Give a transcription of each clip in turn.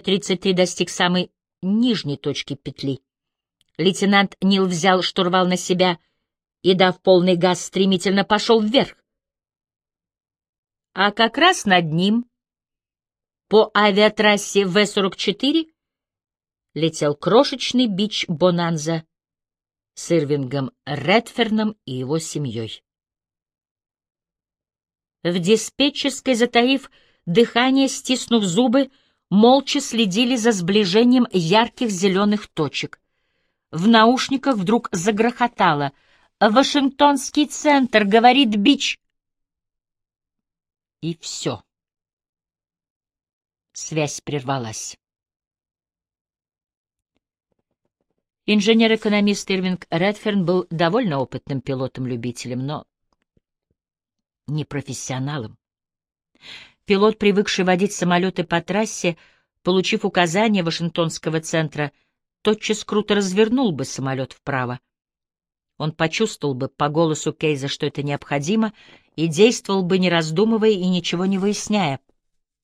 Т-33 достиг самой нижней точки петли. Лейтенант Нил взял штурвал на себя и, дав полный газ, стремительно пошел вверх. А как раз над ним, по авиатрассе В-44, летел крошечный бич «Бонанза» с Ирвингом Редферном и его семьей. В диспетчерской, затаив дыхание, стиснув зубы, молча следили за сближением ярких зеленых точек. В наушниках вдруг загрохотало. «Вашингтонский центр, — говорит Бич!» И все. Связь прервалась. Инженер-экономист Ирвинг Редферн был довольно опытным пилотом-любителем, но не профессионалом. Пилот, привыкший водить самолеты по трассе, получив указание Вашингтонского центра, тотчас круто развернул бы самолет вправо. Он почувствовал бы по голосу Кейза, что это необходимо, и действовал бы, не раздумывая и ничего не выясняя.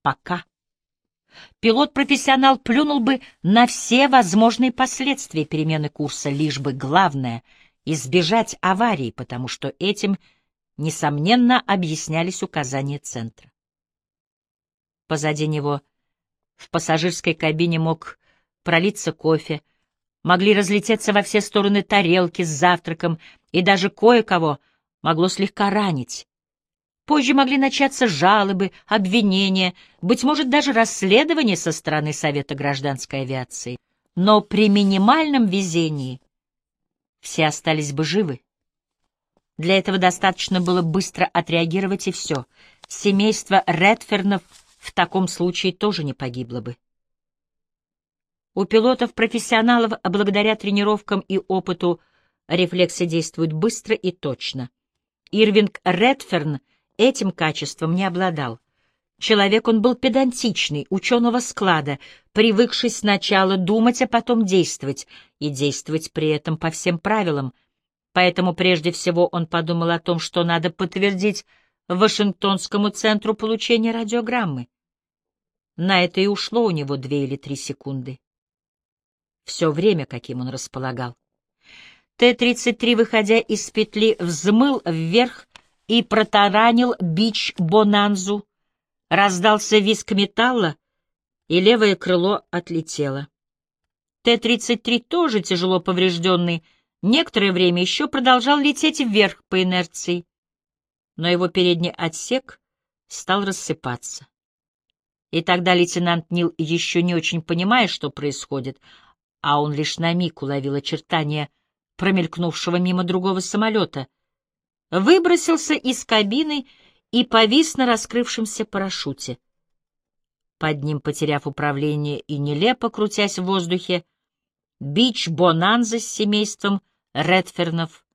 Пока. Пилот-профессионал плюнул бы на все возможные последствия перемены курса, лишь бы главное — избежать аварии, потому что этим, несомненно, объяснялись указания центра. Позади него в пассажирской кабине мог пролиться кофе, могли разлететься во все стороны тарелки с завтраком, и даже кое-кого могло слегка ранить. Позже могли начаться жалобы, обвинения, быть может, даже расследование со стороны Совета гражданской авиации. Но при минимальном везении все остались бы живы. Для этого достаточно было быстро отреагировать, и все. Семейство Редфернов в таком случае тоже не погибло бы. У пилотов-профессионалов, благодаря тренировкам и опыту, рефлексы действуют быстро и точно. Ирвинг Редферн этим качеством не обладал. Человек он был педантичный, ученого склада, привыкший сначала думать, а потом действовать, и действовать при этом по всем правилам. Поэтому прежде всего он подумал о том, что надо подтвердить Вашингтонскому центру получения радиограммы. На это и ушло у него две или три секунды. Все время, каким он располагал. Т-33, выходя из петли, взмыл вверх и протаранил бич Бонанзу. Раздался виск металла, и левое крыло отлетело. Т-33, тоже тяжело поврежденный, некоторое время еще продолжал лететь вверх по инерции но его передний отсек стал рассыпаться. И тогда лейтенант Нил, еще не очень понимая, что происходит, а он лишь на миг уловил очертания промелькнувшего мимо другого самолета, выбросился из кабины и повис на раскрывшемся парашюте. Под ним, потеряв управление и нелепо крутясь в воздухе, бич Бонанза с семейством Редфернов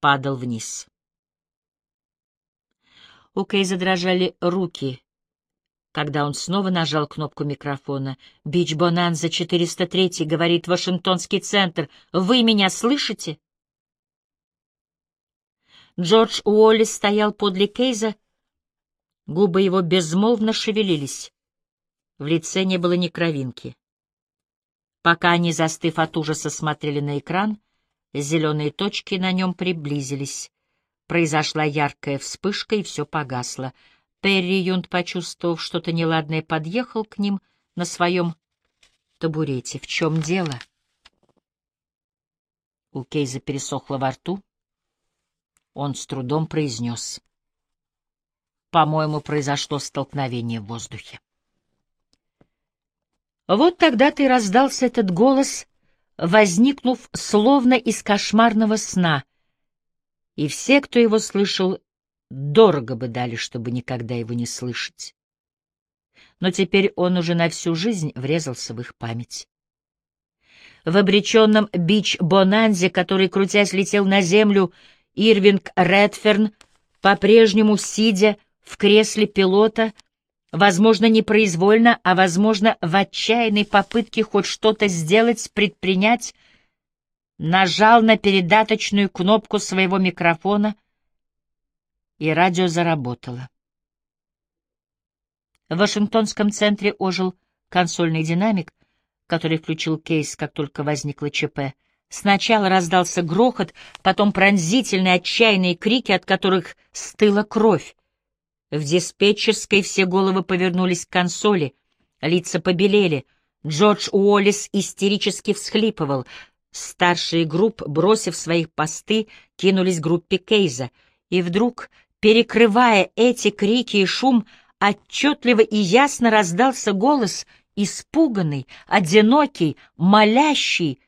падал вниз. У Кей задрожали руки, когда он снова нажал кнопку микрофона. «Бич Бонанза 403», — говорит Вашингтонский центр. «Вы меня слышите?» Джордж Уоллес стоял подле Кейза. Губы его безмолвно шевелились. В лице не было ни кровинки. Пока они, застыв от ужаса, смотрели на экран, зеленые точки на нем приблизились. Произошла яркая вспышка, и все погасло. Перри Юнт, почувствовав что-то неладное, подъехал к ним на своем табурете. «В чем дело?» У Кейза пересохло во рту. Он с трудом произнес. «По-моему, произошло столкновение в воздухе». Вот тогда-то и раздался этот голос, возникнув словно из кошмарного сна — и все, кто его слышал, дорого бы дали, чтобы никогда его не слышать. Но теперь он уже на всю жизнь врезался в их память. В обреченном бич-бонанзе, который, крутясь, летел на землю, Ирвинг Редферн, по-прежнему сидя в кресле пилота, возможно, непроизвольно, а, возможно, в отчаянной попытке хоть что-то сделать, предпринять, нажал на передаточную кнопку своего микрофона, и радио заработало. В Вашингтонском центре ожил Консольный динамик, который включил кейс, как только возникло ЧП, сначала раздался грохот, потом пронзительные отчаянные крики, от которых стыла кровь. В диспетчерской все головы повернулись к консоли, лица побелели. Джордж Уоллес истерически всхлипывал. Старшие групп, бросив своих посты, кинулись к группе Кейза. И вдруг, перекрывая эти крики и шум, отчетливо и ясно раздался голос, испуганный, одинокий, молящий.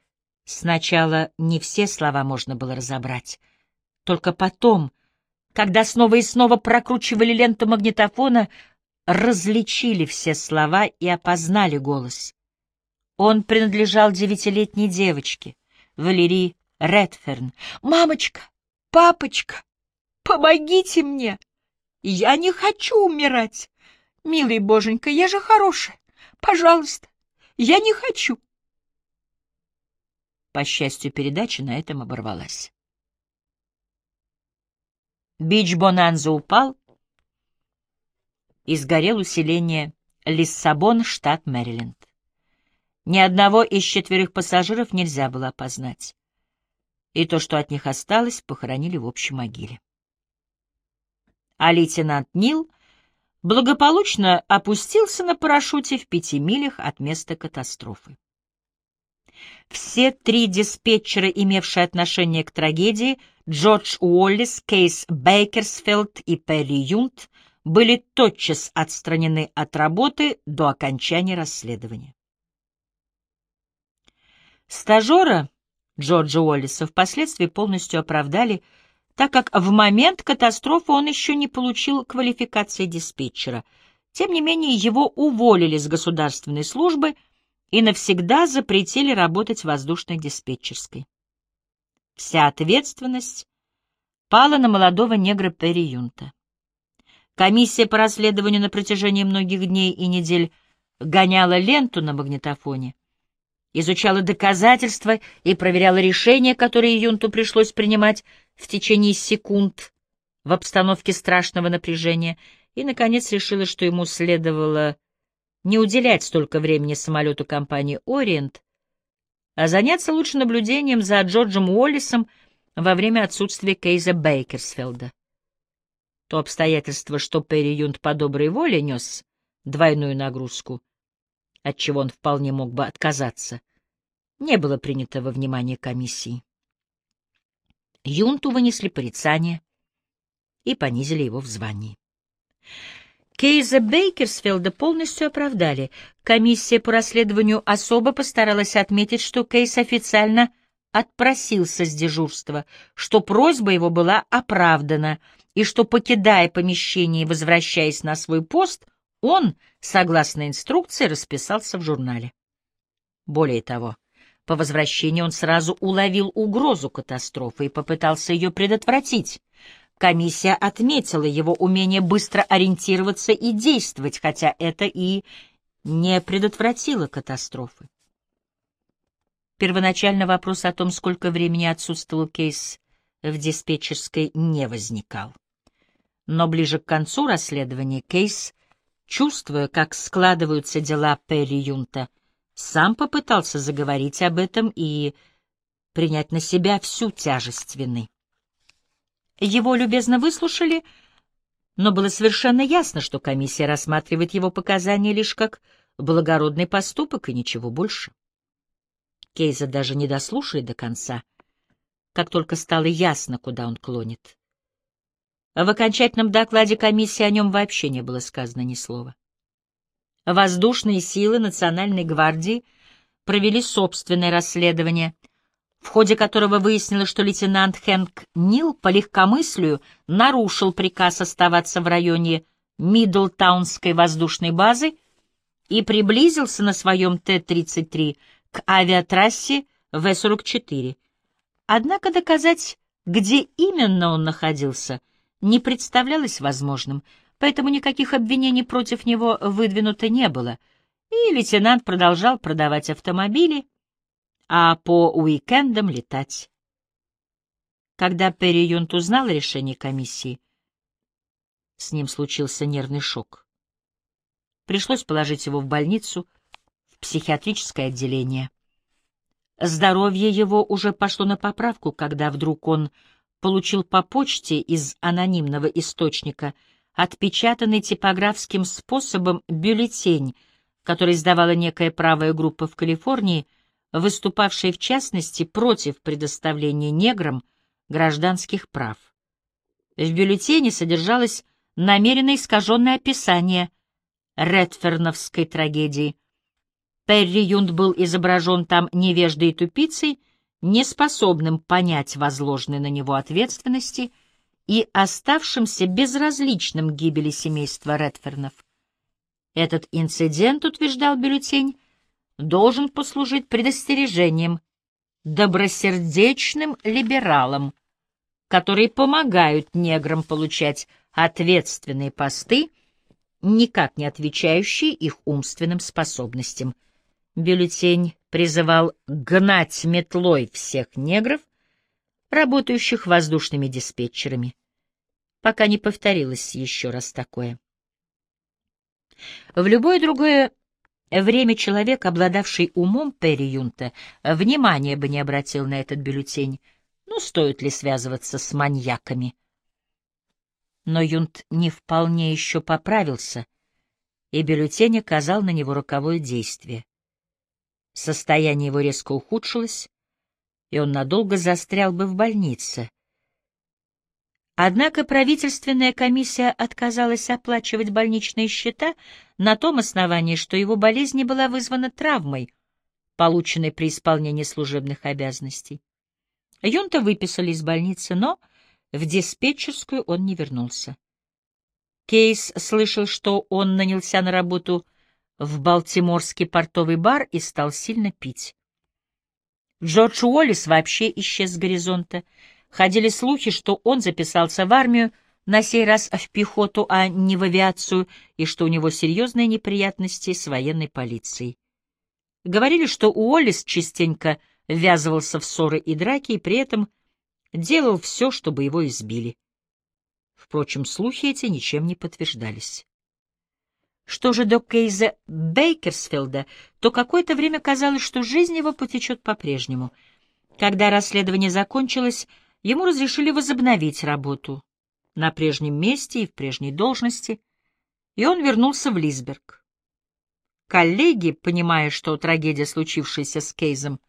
Сначала не все слова можно было разобрать. Только потом — когда снова и снова прокручивали ленту магнитофона, различили все слова и опознали голос. Он принадлежал девятилетней девочке, Валерии Редферн. «Мамочка! Папочка! Помогите мне! Я не хочу умирать! Милый боженька, я же хорошая! Пожалуйста! Я не хочу!» По счастью, передача на этом оборвалась. Бич-Бонанза упал, и сгорел усиление Лиссабон, штат Мэриленд. Ни одного из четверых пассажиров нельзя было опознать. И то, что от них осталось, похоронили в общей могиле. А лейтенант Нил благополучно опустился на парашюте в пяти милях от места катастрофы. Все три диспетчера, имевшие отношение к трагедии, Джордж Уоллес, Кейс Бейкерсфилд и Перри Юнт, были тотчас отстранены от работы до окончания расследования. Стажера Джорджа Уоллеса впоследствии полностью оправдали, так как в момент катастрофы он еще не получил квалификации диспетчера. Тем не менее, его уволили с государственной службы – и навсегда запретили работать в воздушной диспетчерской. Вся ответственность пала на молодого негра Перри Юнта. Комиссия по расследованию на протяжении многих дней и недель гоняла ленту на магнитофоне, изучала доказательства и проверяла решения, которые Юнту пришлось принимать в течение секунд в обстановке страшного напряжения, и, наконец, решила, что ему следовало не уделять столько времени самолету компании «Ориент», а заняться лучше наблюдением за Джорджем Уоллисом во время отсутствия Кейза Бейкерсфилда. То обстоятельство, что Перри Юнт по доброй воле нес двойную нагрузку, от чего он вполне мог бы отказаться, не было принято во внимание комиссии. Юнту вынесли порицание и понизили его в звании. Кейза Бейкерсфилда полностью оправдали. Комиссия по расследованию особо постаралась отметить, что Кейс официально отпросился с дежурства, что просьба его была оправдана, и что, покидая помещение и возвращаясь на свой пост, он, согласно инструкции, расписался в журнале. Более того, по возвращении он сразу уловил угрозу катастрофы и попытался ее предотвратить. Комиссия отметила его умение быстро ориентироваться и действовать, хотя это и не предотвратило катастрофы. Первоначально вопрос о том, сколько времени отсутствовал Кейс в диспетчерской, не возникал. Но ближе к концу расследования Кейс, чувствуя, как складываются дела Перри Юнта, сам попытался заговорить об этом и принять на себя всю тяжесть вины. Его любезно выслушали, но было совершенно ясно, что комиссия рассматривает его показания лишь как благородный поступок и ничего больше. Кейза даже не дослушали до конца, как только стало ясно, куда он клонит. В окончательном докладе комиссии о нем вообще не было сказано ни слова. Воздушные силы Национальной гвардии провели собственное расследование — в ходе которого выяснилось, что лейтенант Хэнк Нил по легкомыслию нарушил приказ оставаться в районе Мидлтаунской воздушной базы и приблизился на своем Т-33 к авиатрассе В-44. Однако доказать, где именно он находился, не представлялось возможным, поэтому никаких обвинений против него выдвинуто не было, и лейтенант продолжал продавать автомобили, а по уикендам летать. Когда Перри Юнт узнал решение комиссии, с ним случился нервный шок. Пришлось положить его в больницу, психиатрическое отделение. Здоровье его уже пошло на поправку, когда вдруг он получил по почте из анонимного источника отпечатанный типографским способом бюллетень, который издавала некая правая группа в Калифорнии, выступавшая в частности против предоставления неграм гражданских прав. В бюллетене содержалось намеренно искаженное описание Редферновской трагедии. Перри Юнд был изображен там невеждой и тупицей, неспособным понять возложенной на него ответственности и оставшимся безразличным гибели семейства Редфернов. Этот инцидент, утверждал бюллетень, должен послужить предостережением добросердечным либералам, которые помогают неграм получать ответственные посты, никак не отвечающие их умственным способностям. Бюллетень призывал гнать метлой всех негров, работающих воздушными диспетчерами, пока не повторилось еще раз такое. В любое другое время человек, обладавший умом Перри Юнта, внимания бы не обратил на этот бюллетень, ну, стоит ли связываться с маньяками. Но Юнт не вполне еще поправился, и бюллетень оказал на него роковое действие. Состояние его резко ухудшилось, и он надолго застрял бы в больнице. Однако правительственная комиссия отказалась оплачивать больничные счета на том основании, что его болезнь не была вызвана травмой, полученной при исполнении служебных обязанностей. Юнта выписали из больницы, но в диспетчерскую он не вернулся. Кейс слышал, что он нанялся на работу в Балтиморский портовый бар и стал сильно пить. Джордж Уоллес вообще исчез с горизонта. Ходили слухи, что он записался в армию, на сей раз в пехоту, а не в авиацию, и что у него серьезные неприятности с военной полицией. Говорили, что Уоллес частенько ввязывался в ссоры и драки, и при этом делал все, чтобы его избили. Впрочем, слухи эти ничем не подтверждались. Что же до Кейза Бейкерсфилда, то какое-то время казалось, что жизнь его потечет по-прежнему. Когда расследование закончилось, ему разрешили возобновить работу на прежнем месте и в прежней должности, и он вернулся в Лисберг. Коллеги, понимая, что трагедия, случившаяся с Кейзом,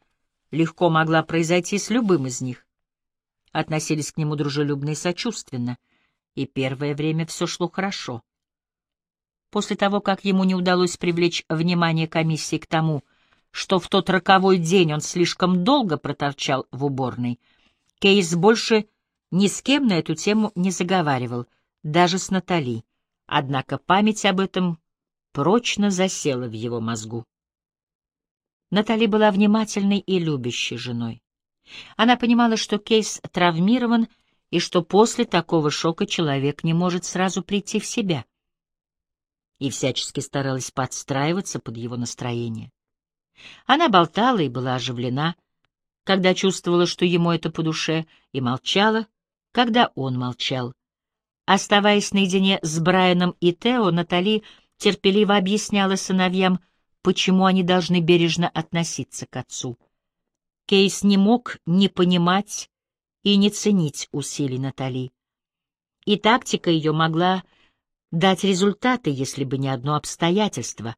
легко могла произойти с любым из них, относились к нему дружелюбно и сочувственно, и первое время все шло хорошо. После того, как ему не удалось привлечь внимание комиссии к тому, что в тот роковой день он слишком долго проторчал в уборной, Кейс больше ни с кем на эту тему не заговаривал, даже с Натали. Однако память об этом прочно засела в его мозгу. Натали была внимательной и любящей женой. Она понимала, что Кейс травмирован и что после такого шока человек не может сразу прийти в себя и всячески старалась подстраиваться под его настроение. Она болтала и была оживлена, когда чувствовала, что ему это по душе, и молчала, когда он молчал. Оставаясь наедине с Брайаном и Тео, Натали терпеливо объясняла сыновьям, почему они должны бережно относиться к отцу. Кейс не мог не понимать и не ценить усилий Натали. И тактика ее могла дать результаты, если бы не одно обстоятельство.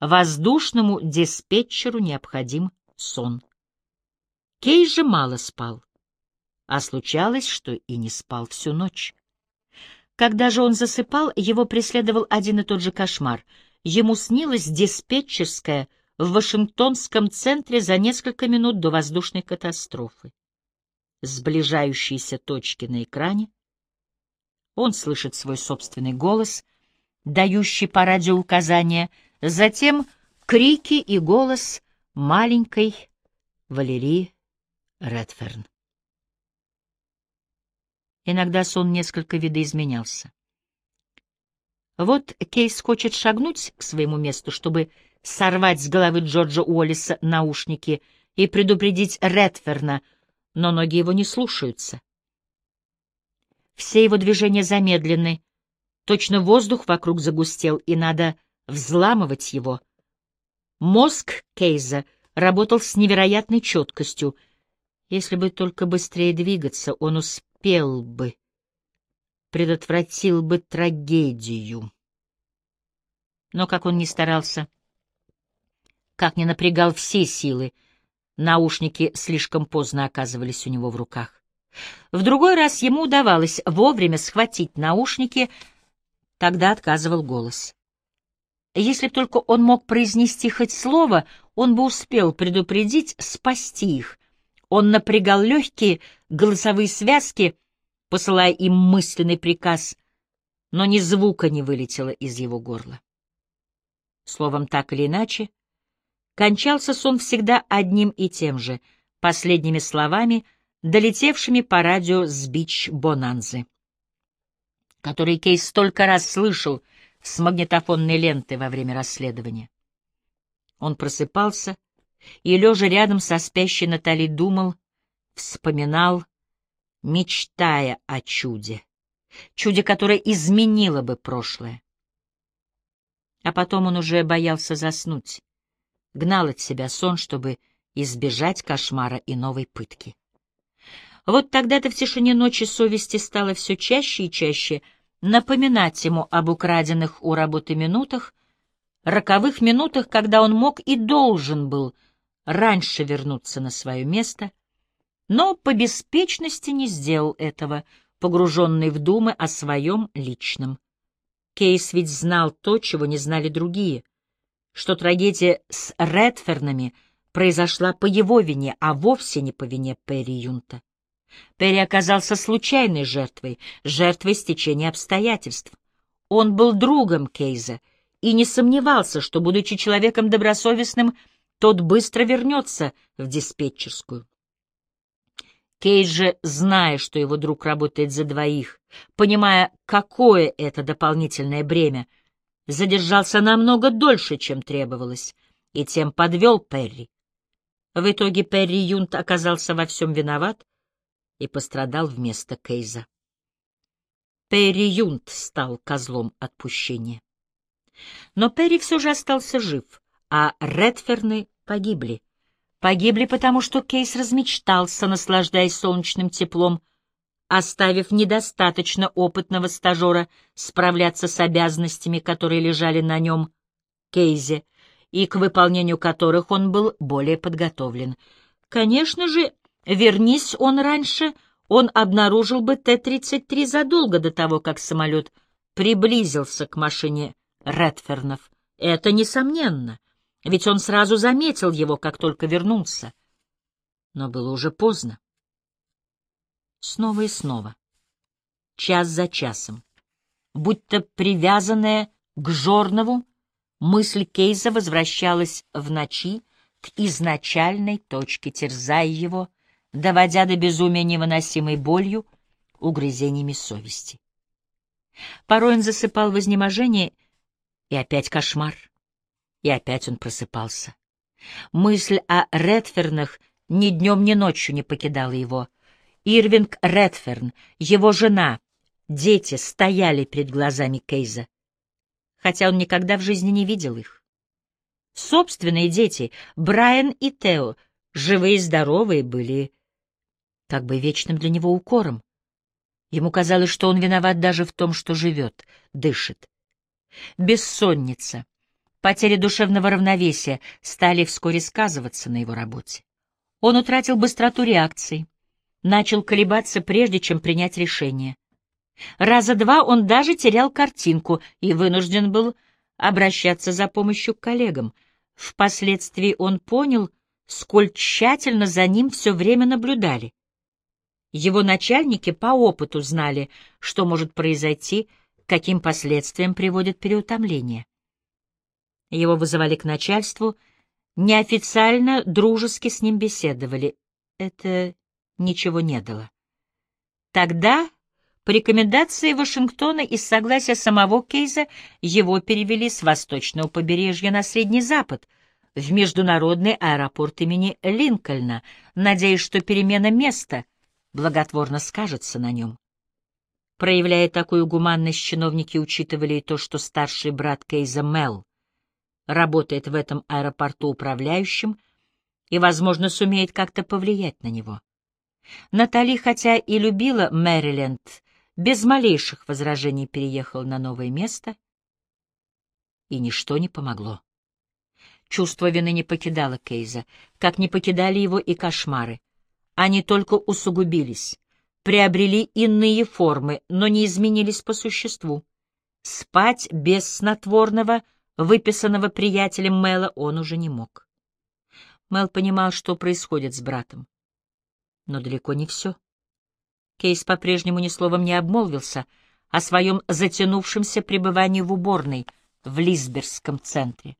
Воздушному диспетчеру необходим сон. Кей же мало спал, а случалось, что и не спал всю ночь. Когда же он засыпал, его преследовал один и тот же кошмар. Ему снилась диспетчерская в Вашингтонском центре за несколько минут до воздушной катастрофы. Сближающиеся точки на экране — он слышит свой собственный голос, дающий по радио указания, затем крики и голос маленькой Валерии Редферн. Иногда сон несколько видоизменялся. Вот Кейс хочет шагнуть к своему месту, чтобы сорвать с головы Джорджа Уоллиса наушники и предупредить Редферна, но ноги его не слушаются. Все его движения замедлены. Точно воздух вокруг загустел, и надо взламывать его. Мозг Кейза работал с невероятной четкостью. Если бы только быстрее двигаться, он успел бы, предотвратил бы трагедию. Но как он ни старался, как ни напрягал все силы, наушники слишком поздно оказывались у него в руках. В другой раз ему удавалось вовремя схватить наушники, тогда отказывал голос. Если б только он мог произнести хоть слово, он бы успел предупредить, спасти их. Он напрягал легкие голосовые связки, посылая им мысленный приказ, но ни звука не вылетело из его горла. Словом, так или иначе, кончался сон всегда одним и тем же, последними словами, долетевшими по радио с бич-бонанзы, который Кейс столько раз слышал с магнитофонной ленты во время расследования. Он просыпался и, лежа рядом со спящей Натали, думал, вспоминал, мечтая о чуде, чуде, которое изменило бы прошлое. А потом он уже боялся заснуть, гнал от себя сон, чтобы избежать кошмара и новой пытки. Вот тогда-то в тишине ночи совести стало все чаще и чаще напоминать ему об украденных у работы минутах, роковых минутах, когда он мог и должен был раньше вернуться на свое место, но по беспечности не сделал этого, погруженный в думы о своем личном. Кейс ведь знал то, чего не знали другие, что трагедия с Редфернами произошла по его вине, а вовсе не по вине Перри Юнта. Перри оказался случайной жертвой, жертвой стечения обстоятельств. Он был другом Кейза и не сомневался, что, будучи человеком добросовестным, тот быстро вернется в диспетчерскую. Кейс же, зная, что его друг работает за двоих, понимая, какое это дополнительное бремя, задержался намного дольше, чем требовалось, и тем подвел Перри. В итоге Перри Юнт оказался во всем виноват, и пострадал вместо Кейза. Перри Юнт стал козлом отпущения. Но Перри все же остался жив, а Редферны погибли. Погибли потому, что Кейс размечтался, наслаждаясь солнечным теплом, оставив недостаточно опытного стажера справляться с обязанностями, которые лежали на нем, Кейзе, и к выполнению которых он был более подготовлен. Конечно же, Вернись он раньше, он обнаружил бы Т-33 задолго до того, как самолет приблизился к машине Редфернов. Это несомненно, ведь он сразу заметил его, как только вернулся. Но было уже поздно. Снова и снова, час за часом, будто привязанная к Жорнову, мысль Кейза возвращалась в ночи к изначальной точке, терзая его — доводя до безумия невыносимой болью, угрызениями совести. Порой он засыпал в изнеможении, и опять кошмар, и опять он просыпался. Мысль о Редфернах ни днем, ни ночью не покидала его. Ирвинг Редферн, его жена, дети стояли перед глазами Кейза, хотя он никогда в жизни не видел их. Собственные дети, Брайан и Тео, живые и здоровые, были как бы вечным для него укором. Ему казалось, что он виноват даже в том, что живет, дышит. Бессонница, потеря душевного равновесия стали вскоре сказываться на его работе. Он утратил быстроту реакции, начал колебаться, прежде чем принять решение. Раза два он даже терял картинку и вынужден был обращаться за помощью к коллегам. Впоследствии он понял, сколь тщательно за ним все время наблюдали. Его начальники по опыту знали, что может произойти, каким последствиям приводит переутомление. Его вызывали к начальству, неофициально, дружески с ним беседовали. Это ничего не дало. Тогда, по рекомендации Вашингтона и с согласия самого Кейза, его перевели с восточного побережья на Средний Запад, в международный аэропорт имени Линкольна, надеясь, что перемена места — благотворно скажется на нем. Проявляя такую гуманность, чиновники учитывали и то, что старший брат Кейза Мел работает в этом аэропорту управляющим и, возможно, сумеет как-то повлиять на него. Натали, хотя и любила Мэриленд, без малейших возражений переехала на новое место, и ничто не помогло. Чувство вины не покидало Кейза, как не покидали его и кошмары. Они только усугубились, приобрели иные формы, но не изменились по существу. Спать без снотворного, выписанного приятелем Мэла, он уже не мог. Мэл понимал, что происходит с братом. Но далеко не все. Кейс по-прежнему ни словом не обмолвился о своем затянувшемся пребывании в уборной в Лисбергском центре.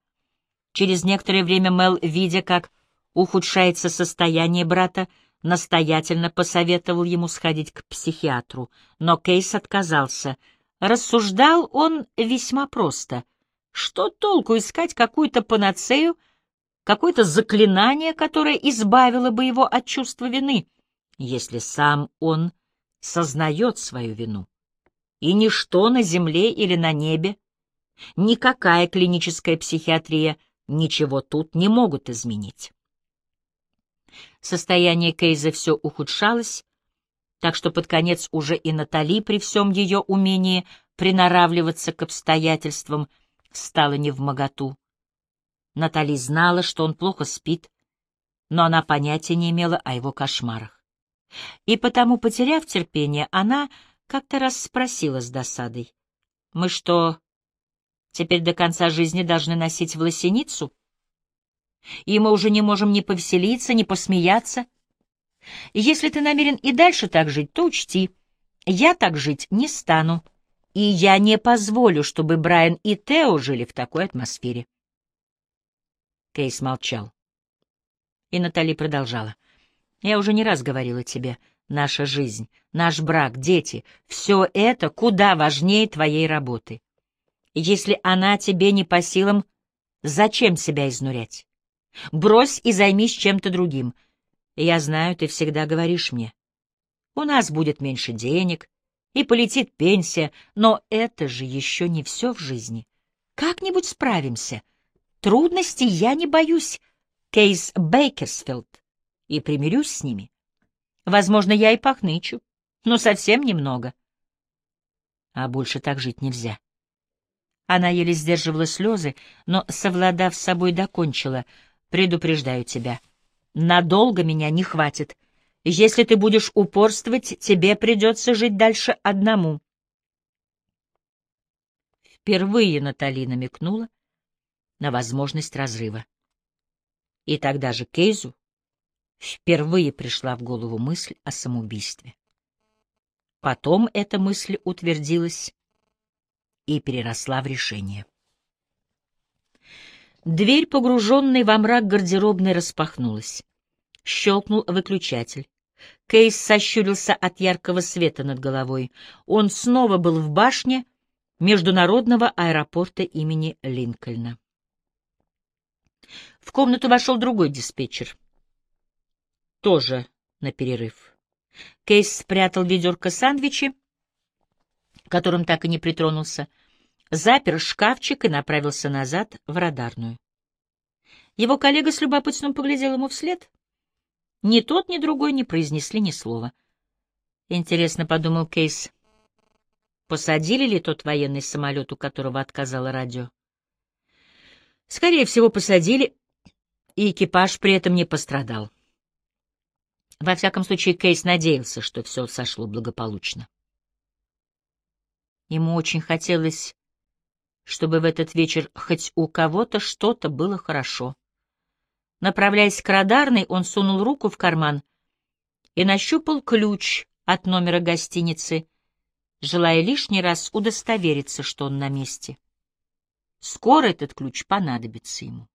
Через некоторое время Мел, видя, как ухудшается состояние брата, настоятельно посоветовал ему сходить к психиатру, но Кейс отказался. Рассуждал он весьма просто. Что толку искать какую-то панацею, какое-то заклинание, которое избавило бы его от чувства вины, если сам он сознает свою вину? И ничто на земле или на небе, никакая клиническая психиатрия ничего тут не могут изменить. Состояние Кейза все ухудшалось, так что под конец уже и Натали при всем ее умении приноравливаться к обстоятельствам стала невмоготу. Натали знала, что он плохо спит, но она понятия не имела о его кошмарах. И потому, потеряв терпение, она как-то раз спросила с досадой, «Мы что, теперь до конца жизни должны носить власеницу?» И мы уже не можем ни повеселиться, ни посмеяться. Если ты намерен и дальше так жить, то учти, я так жить не стану, и я не позволю, чтобы Брайан и Тео жили в такой атмосфере. Кейс молчал. И Натали продолжала. Я уже не раз говорила тебе, наша жизнь, наш брак, дети — все это куда важнее твоей работы. Если она тебе не по силам, зачем себя изнурять? Брось и займись чем-то другим. Я знаю, ты всегда говоришь мне. У нас будет меньше денег, и полетит пенсия, но это же еще не все в жизни. Как-нибудь справимся. Трудностей я не боюсь, Кейс Бейкерсфилд, и примирюсь с ними. Возможно, я и похнычу, но совсем немного. А больше так жить нельзя. Она еле сдерживала слезы, но, совладав с собой, докончила — Предупреждаю тебя. Надолго меня не хватит. Если ты будешь упорствовать, тебе придется жить дальше одному. Впервые Натали намекнула на возможность разрыва. И тогда же Кейзу впервые пришла в голову мысль о самоубийстве. Потом эта мысль утвердилась и переросла в решение. Дверь, погруженной во мрак гардеробной, распахнулась. Щелкнул выключатель. Кейс сощурился от яркого света над головой. Он снова был в башне международного аэропорта имени Линкольна. В комнату вошел другой диспетчер. Тоже на перерыв. Кейс спрятал ведерко сандвичи, которым так и не притронулся, — запер шкафчик и направился назад в радарную. Его коллега с любопытством поглядел ему вслед. Ни тот, ни другой не произнесли ни слова. Интересно, — подумал Кейс, — посадили ли тот военный самолет, у которого отказало радио? Скорее всего, посадили, и экипаж при этом не пострадал. Во всяком случае, Кейс надеялся, что все сошло благополучно. Ему очень хотелось чтобы в этот вечер хоть у кого-то что-то было хорошо. Направляясь к радарной, он сунул руку в карман и нащупал ключ от номера гостиницы, желая лишний раз удостовериться, что он на месте. Скоро этот ключ понадобится ему.